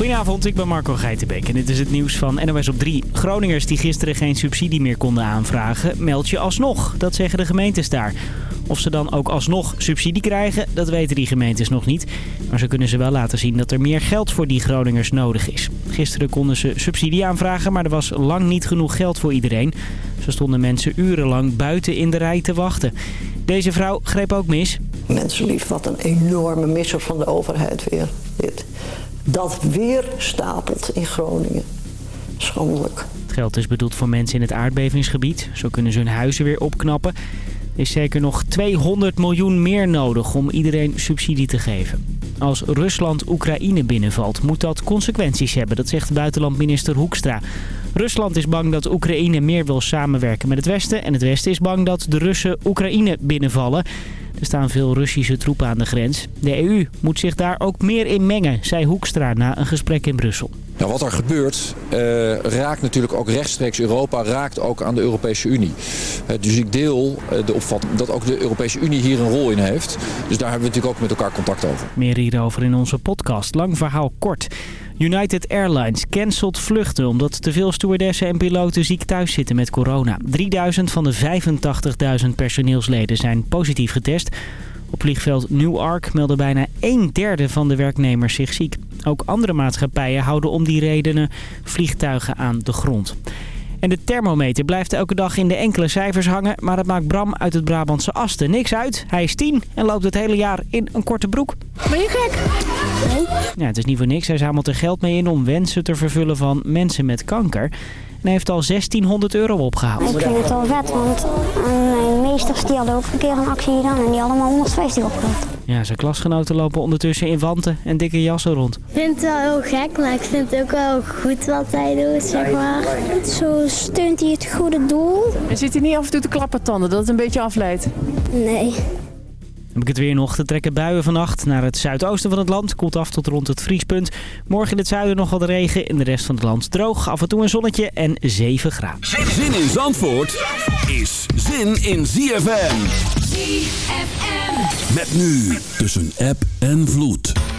Goedenavond, ik ben Marco Geitenbeek en dit is het nieuws van NOS op 3. Groningers die gisteren geen subsidie meer konden aanvragen, meld je alsnog. Dat zeggen de gemeentes daar. Of ze dan ook alsnog subsidie krijgen, dat weten die gemeentes nog niet. Maar ze kunnen ze wel laten zien dat er meer geld voor die Groningers nodig is. Gisteren konden ze subsidie aanvragen, maar er was lang niet genoeg geld voor iedereen. Zo stonden mensen urenlang buiten in de rij te wachten. Deze vrouw greep ook mis. Mensenlief, wat een enorme misser van de overheid weer. Dit. Dat weer stapelt in Groningen. Schandelijk. Het geld is bedoeld voor mensen in het aardbevingsgebied. Zo kunnen ze hun huizen weer opknappen. Er is zeker nog 200 miljoen meer nodig om iedereen subsidie te geven. Als Rusland Oekraïne binnenvalt, moet dat consequenties hebben. Dat zegt buitenlandminister Hoekstra. Rusland is bang dat Oekraïne meer wil samenwerken met het Westen. En het Westen is bang dat de Russen Oekraïne binnenvallen. Er staan veel Russische troepen aan de grens. De EU moet zich daar ook meer in mengen, zei Hoekstra na een gesprek in Brussel. Nou, wat er gebeurt uh, raakt natuurlijk ook rechtstreeks Europa, raakt ook aan de Europese Unie. Uh, dus ik deel uh, de opvatting dat ook de Europese Unie hier een rol in heeft. Dus daar hebben we natuurlijk ook met elkaar contact over. Meer hierover in onze podcast. Lang verhaal kort. United Airlines cancelt vluchten omdat te veel stewardessen en piloten ziek thuis zitten met corona. 3000 van de 85.000 personeelsleden zijn positief getest. Op vliegveld Newark melden bijna een derde van de werknemers zich ziek. Ook andere maatschappijen houden om die redenen vliegtuigen aan de grond. En de thermometer blijft elke dag in de enkele cijfers hangen. Maar het maakt Bram uit het Brabantse Asten niks uit. Hij is 10 en loopt het hele jaar in een korte broek. Ben je gek? Nee. Ja, het is niet voor niks. Hij zamelt er geld mee in om wensen te vervullen van mensen met kanker. En hij heeft al 1600 euro opgehaald. Ik vind het wel vet, want mijn meesters die hadden ook een keer een actie gedaan en die hadden allemaal 150 opgehaald. Ja, zijn klasgenoten lopen ondertussen in wanten en dikke jassen rond. Ik vind het wel heel gek, maar ik vind het ook wel goed wat hij doet, zeg maar. Zo steunt hij het goede doel. En zit hij niet af en toe te klappen tanden, dat het een beetje afleidt? Nee. Heb ik het weer nog. te trekken buien vannacht naar het zuidoosten van het land. Koelt af tot rond het vriespunt. Morgen in het zuiden nog wat regen. In de rest van het land droog. Af en toe een zonnetje en 7 graden. Zin in Zandvoort is zin in ZFM. ZFM. Met nu tussen app en vloed.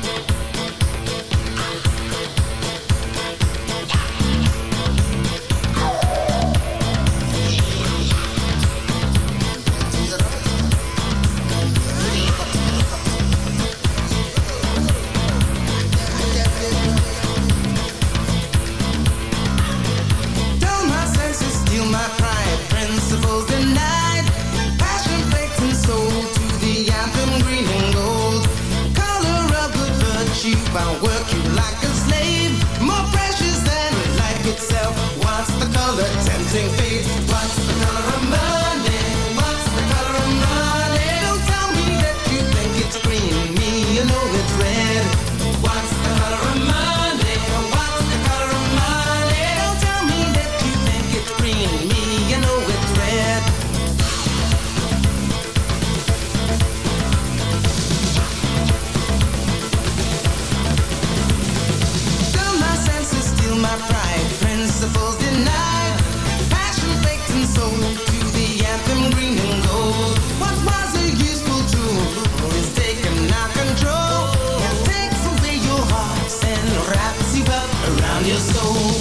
Your soul.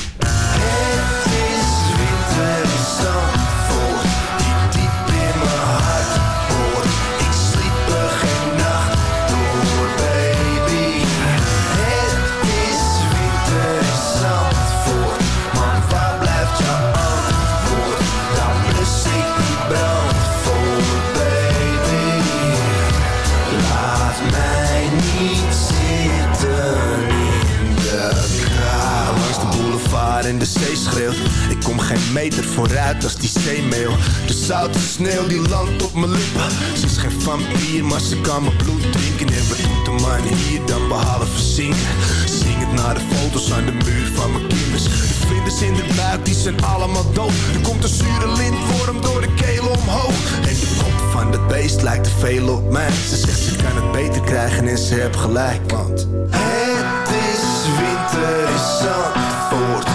De zee schreeuwt. Ik kom geen meter vooruit als die zeemeel. De zoute sneeuw die landt op mijn lippen. Ze is geen vampier, maar ze kan mijn bloed drinken. En wat doet de hier dan behalve zingen? Zing het naar de foto's aan de muur van mijn kinders. De vlinders in de buik, die zijn allemaal dood. Er komt een zure lintworm door de keel omhoog. En de kop van dat beest lijkt te veel op mij. Ze zegt ze kan het beter krijgen en ze heeft gelijk. Want het is winter in Zandvoort,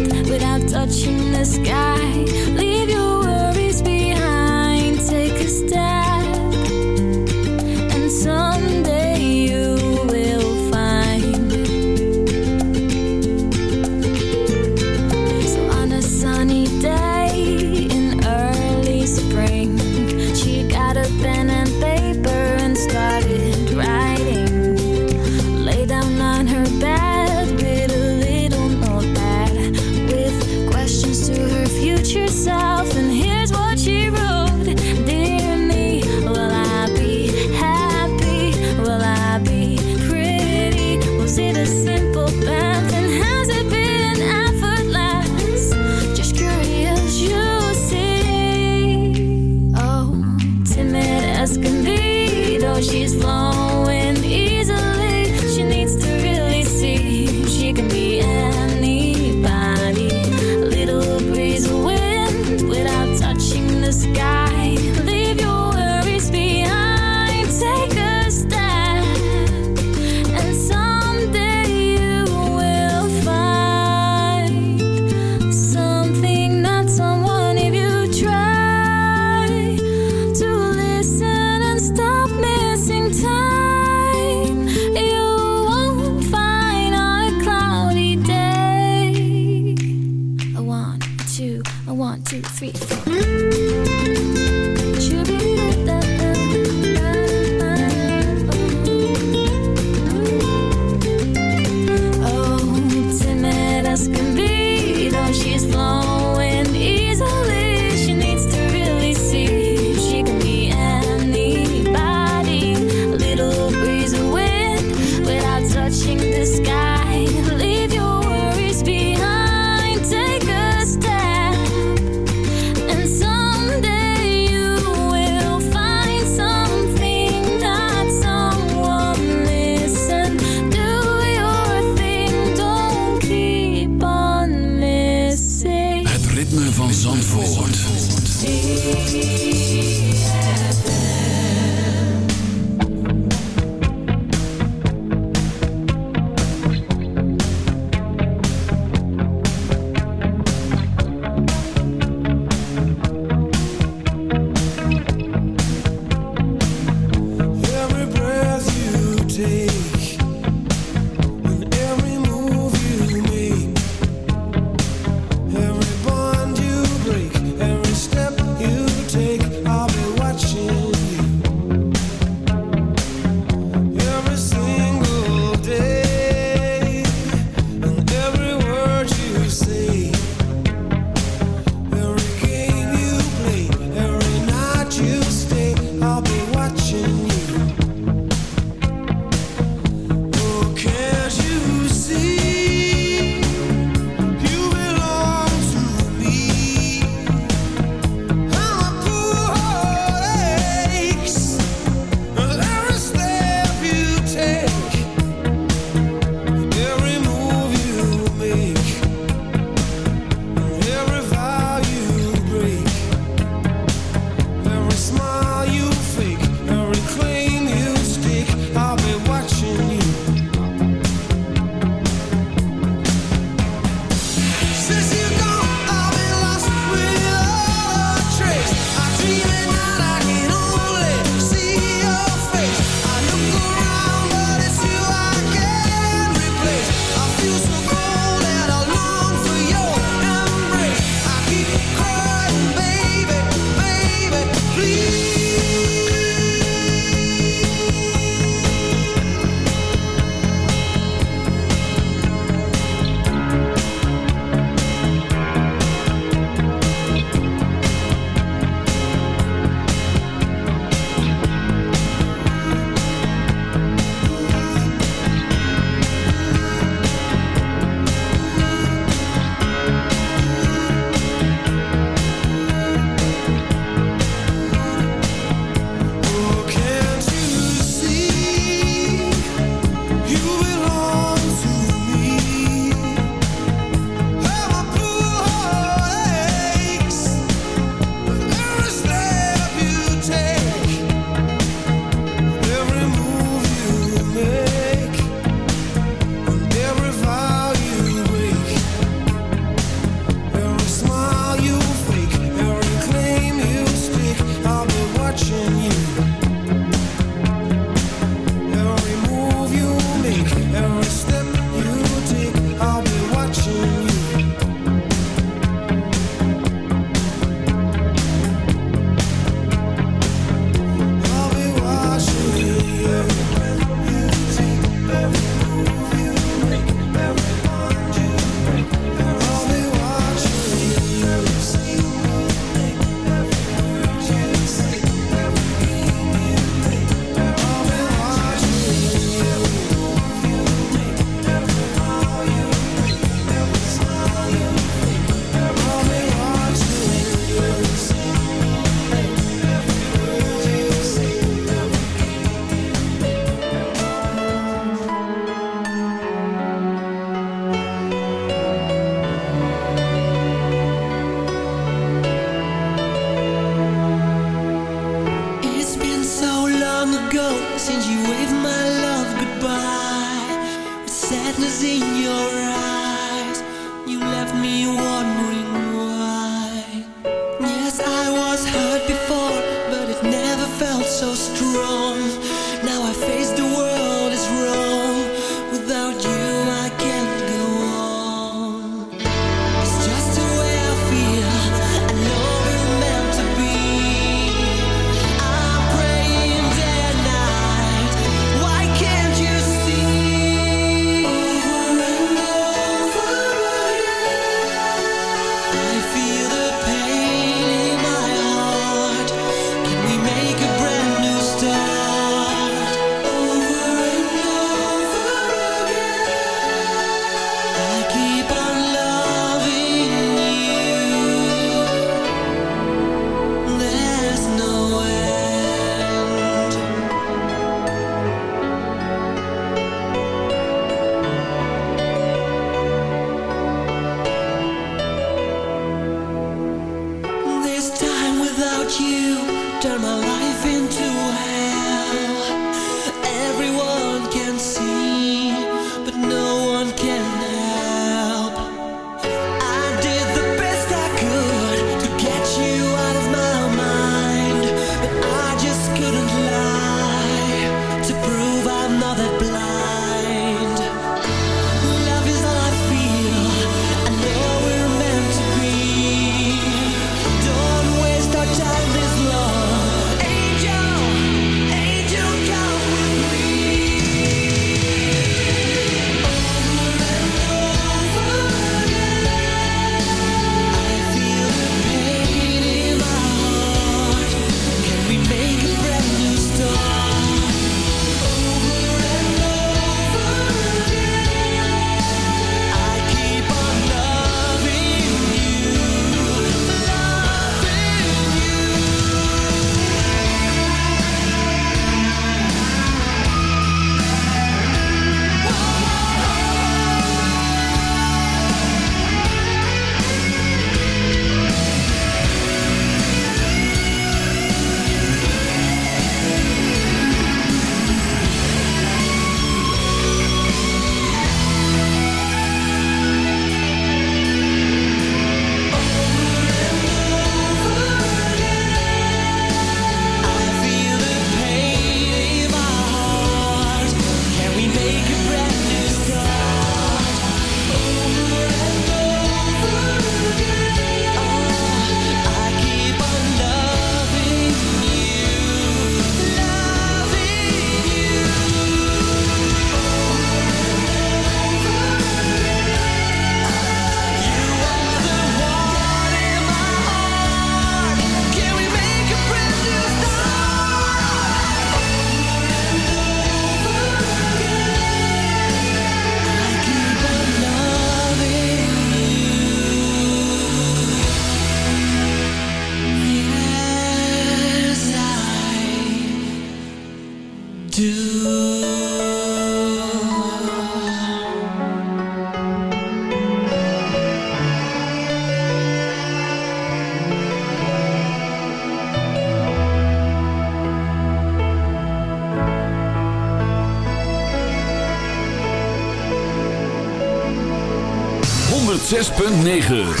.9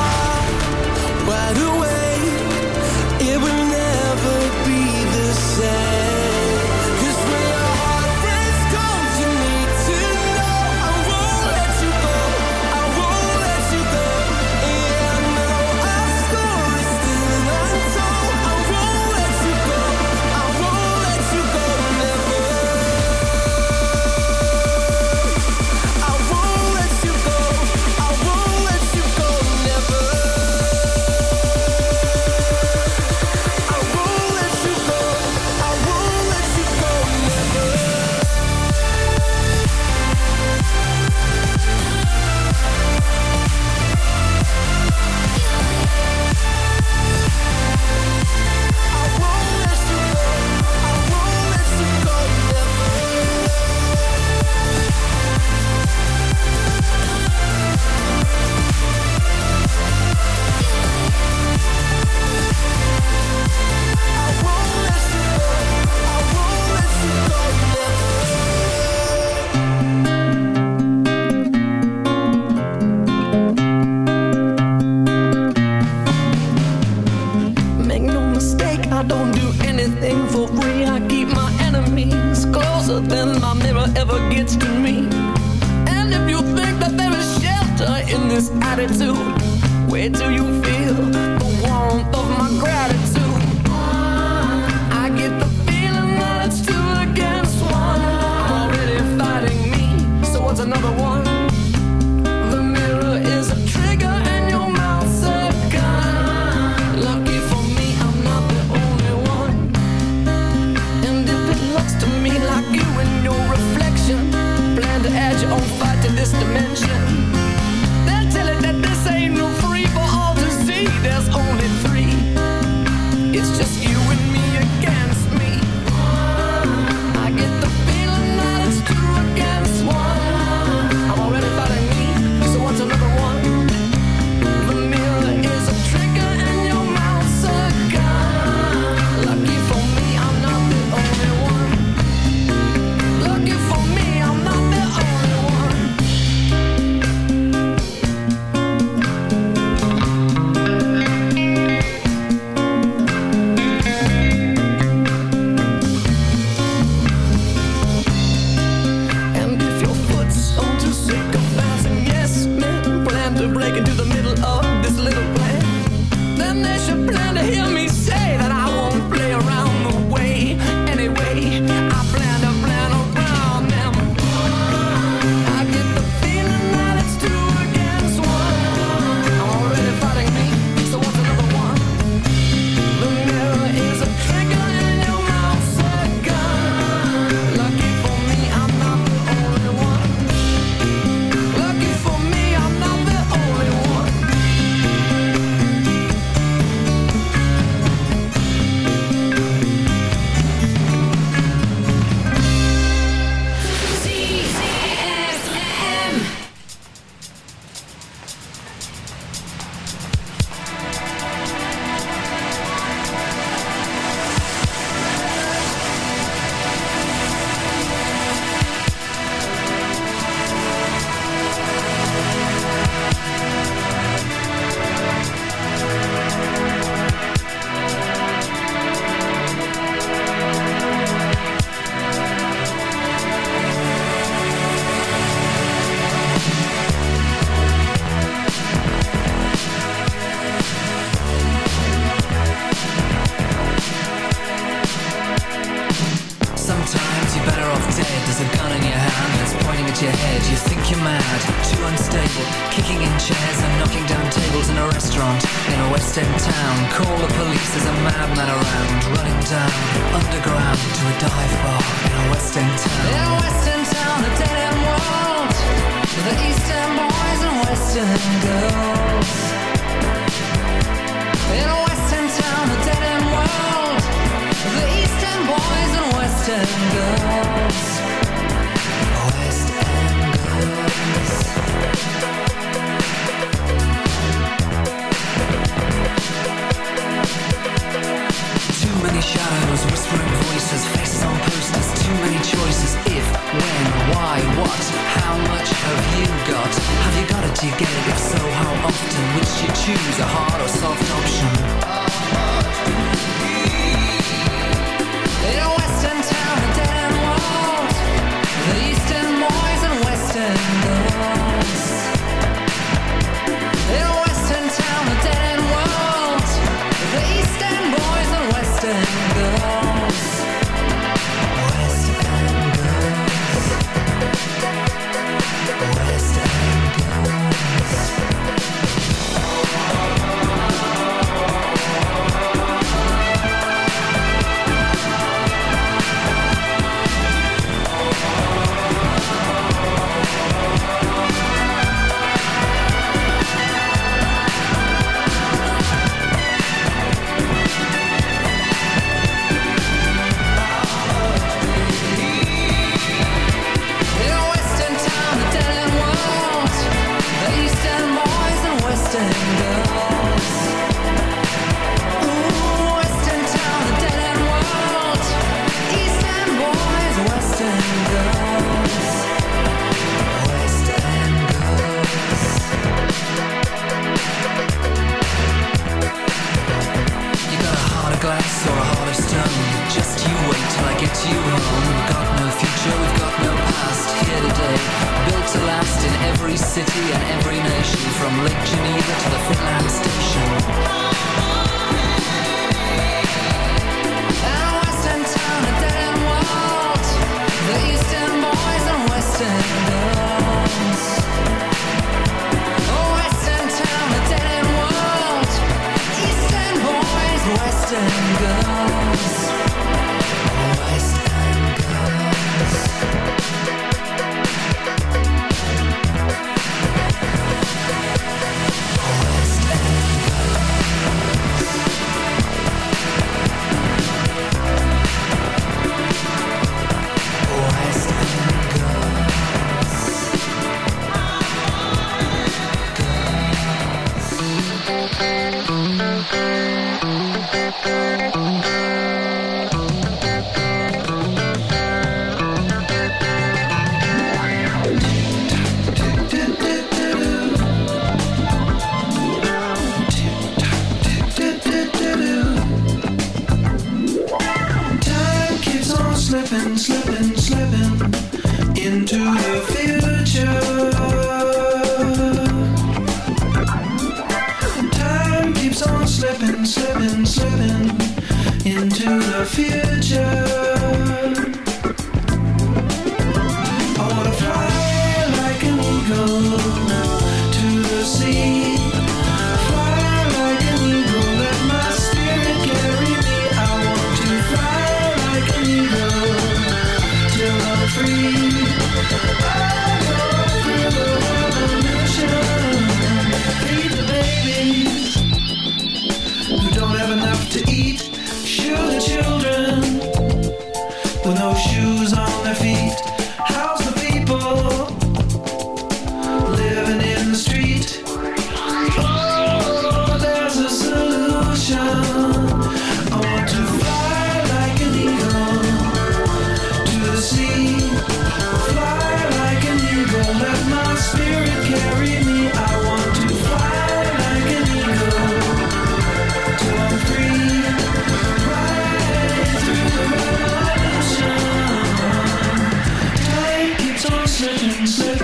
gets to me. And if you think that there is shelter in this attitude, where do you feel the warmth? Keeps on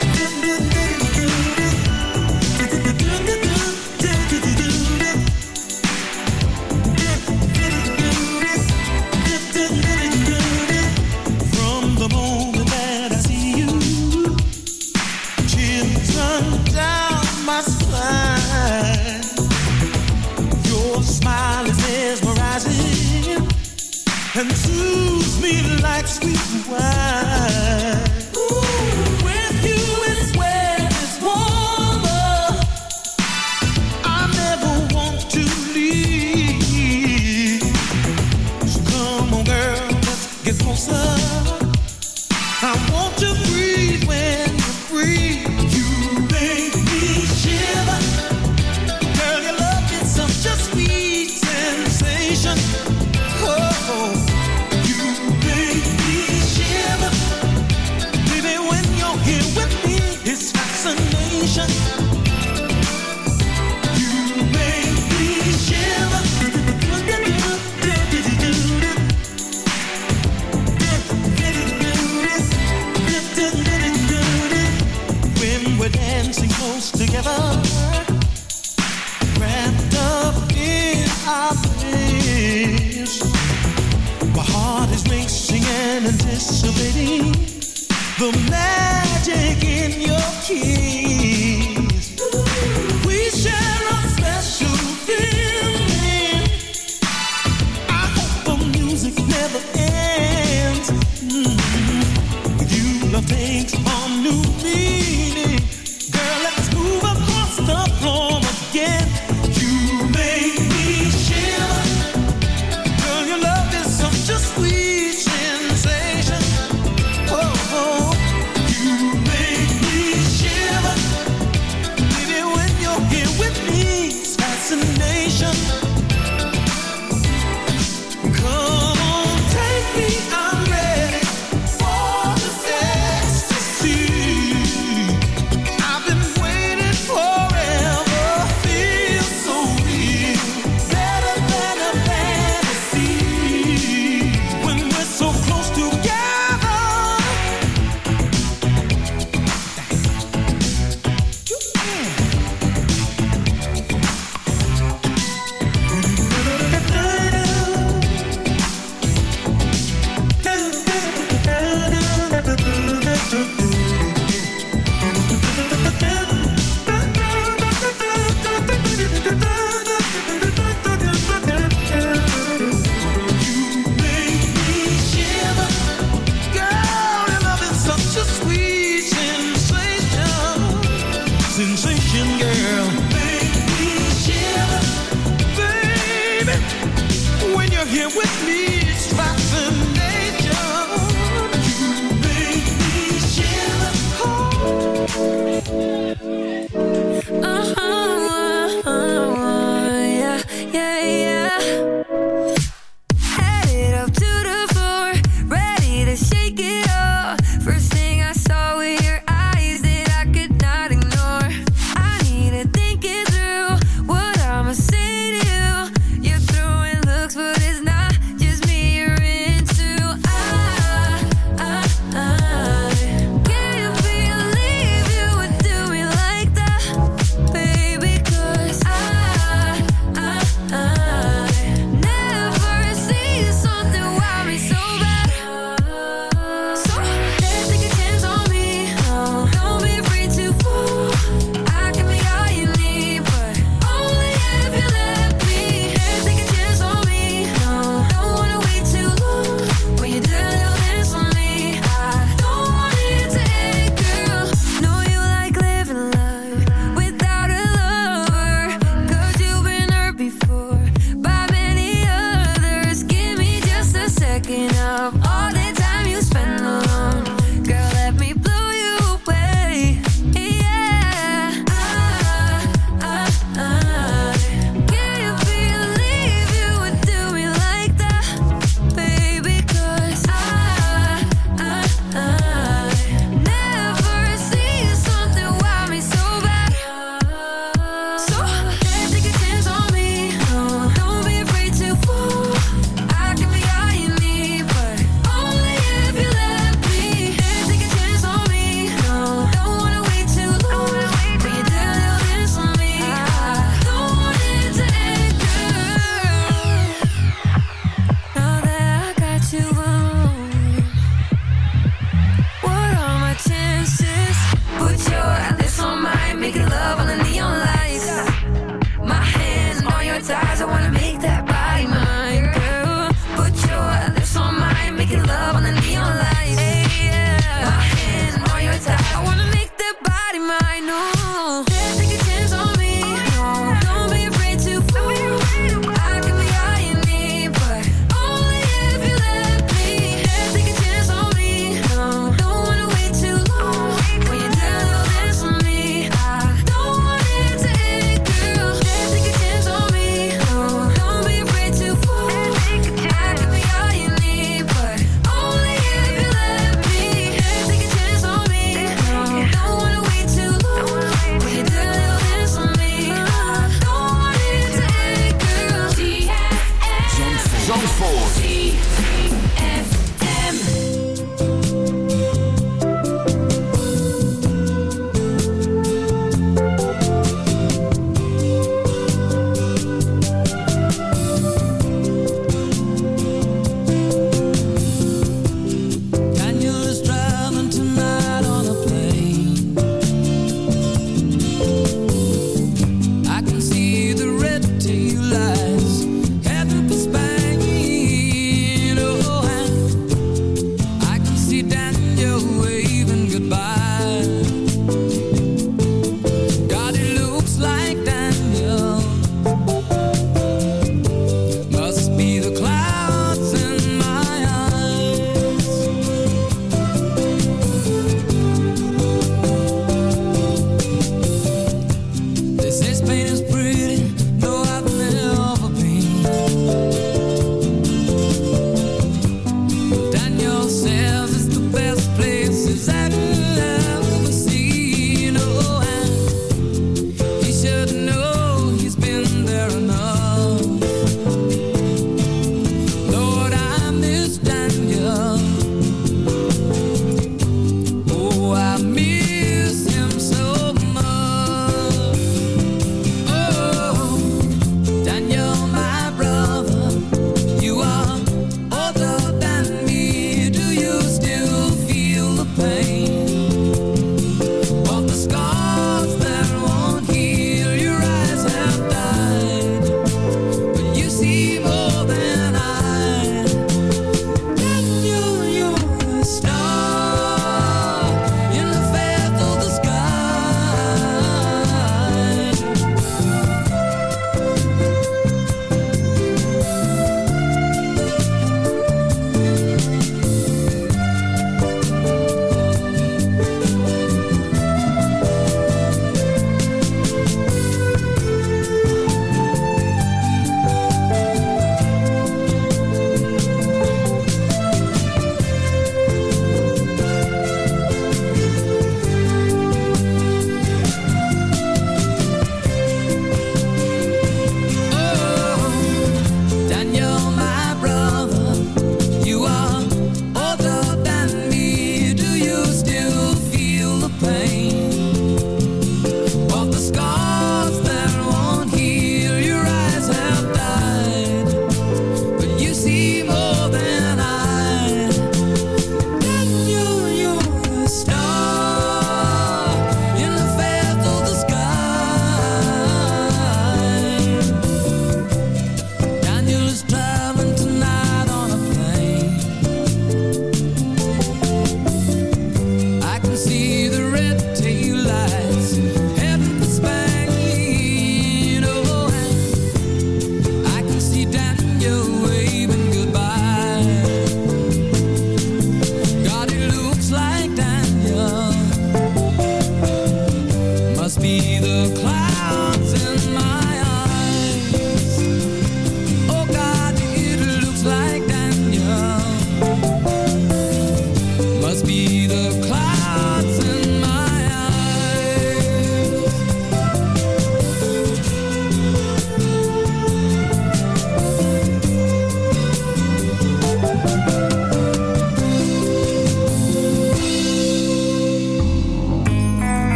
Do, do, do, do.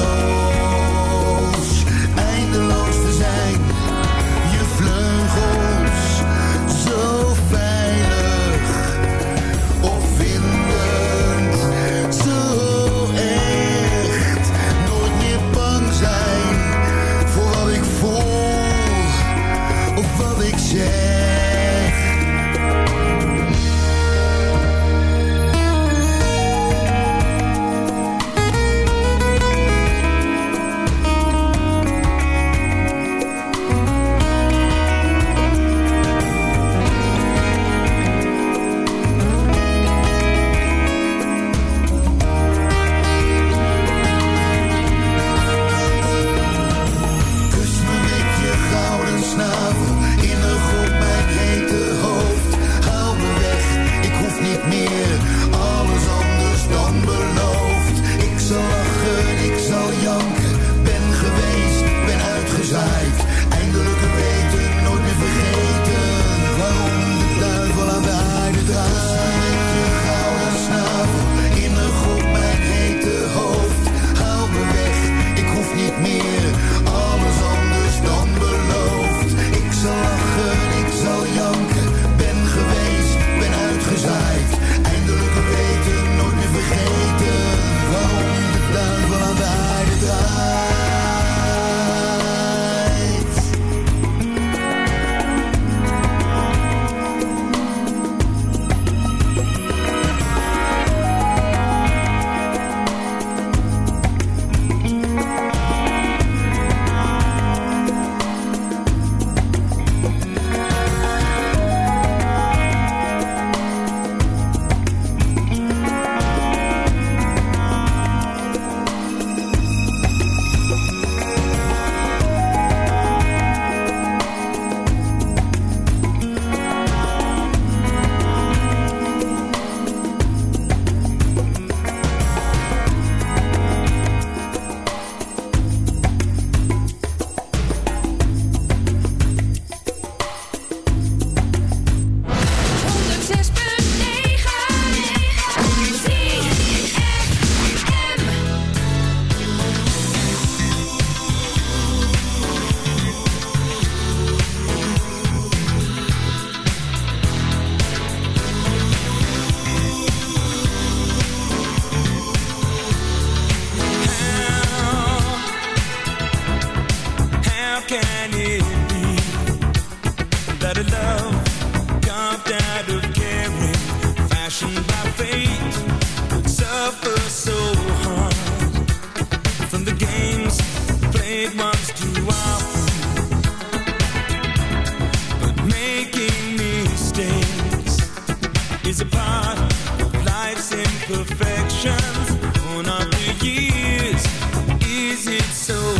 know is a part of life's imperfections. One of the years, is it so?